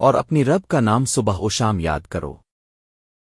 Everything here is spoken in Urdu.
اور اپنی رب کا نام صبح و شام یاد کرو۔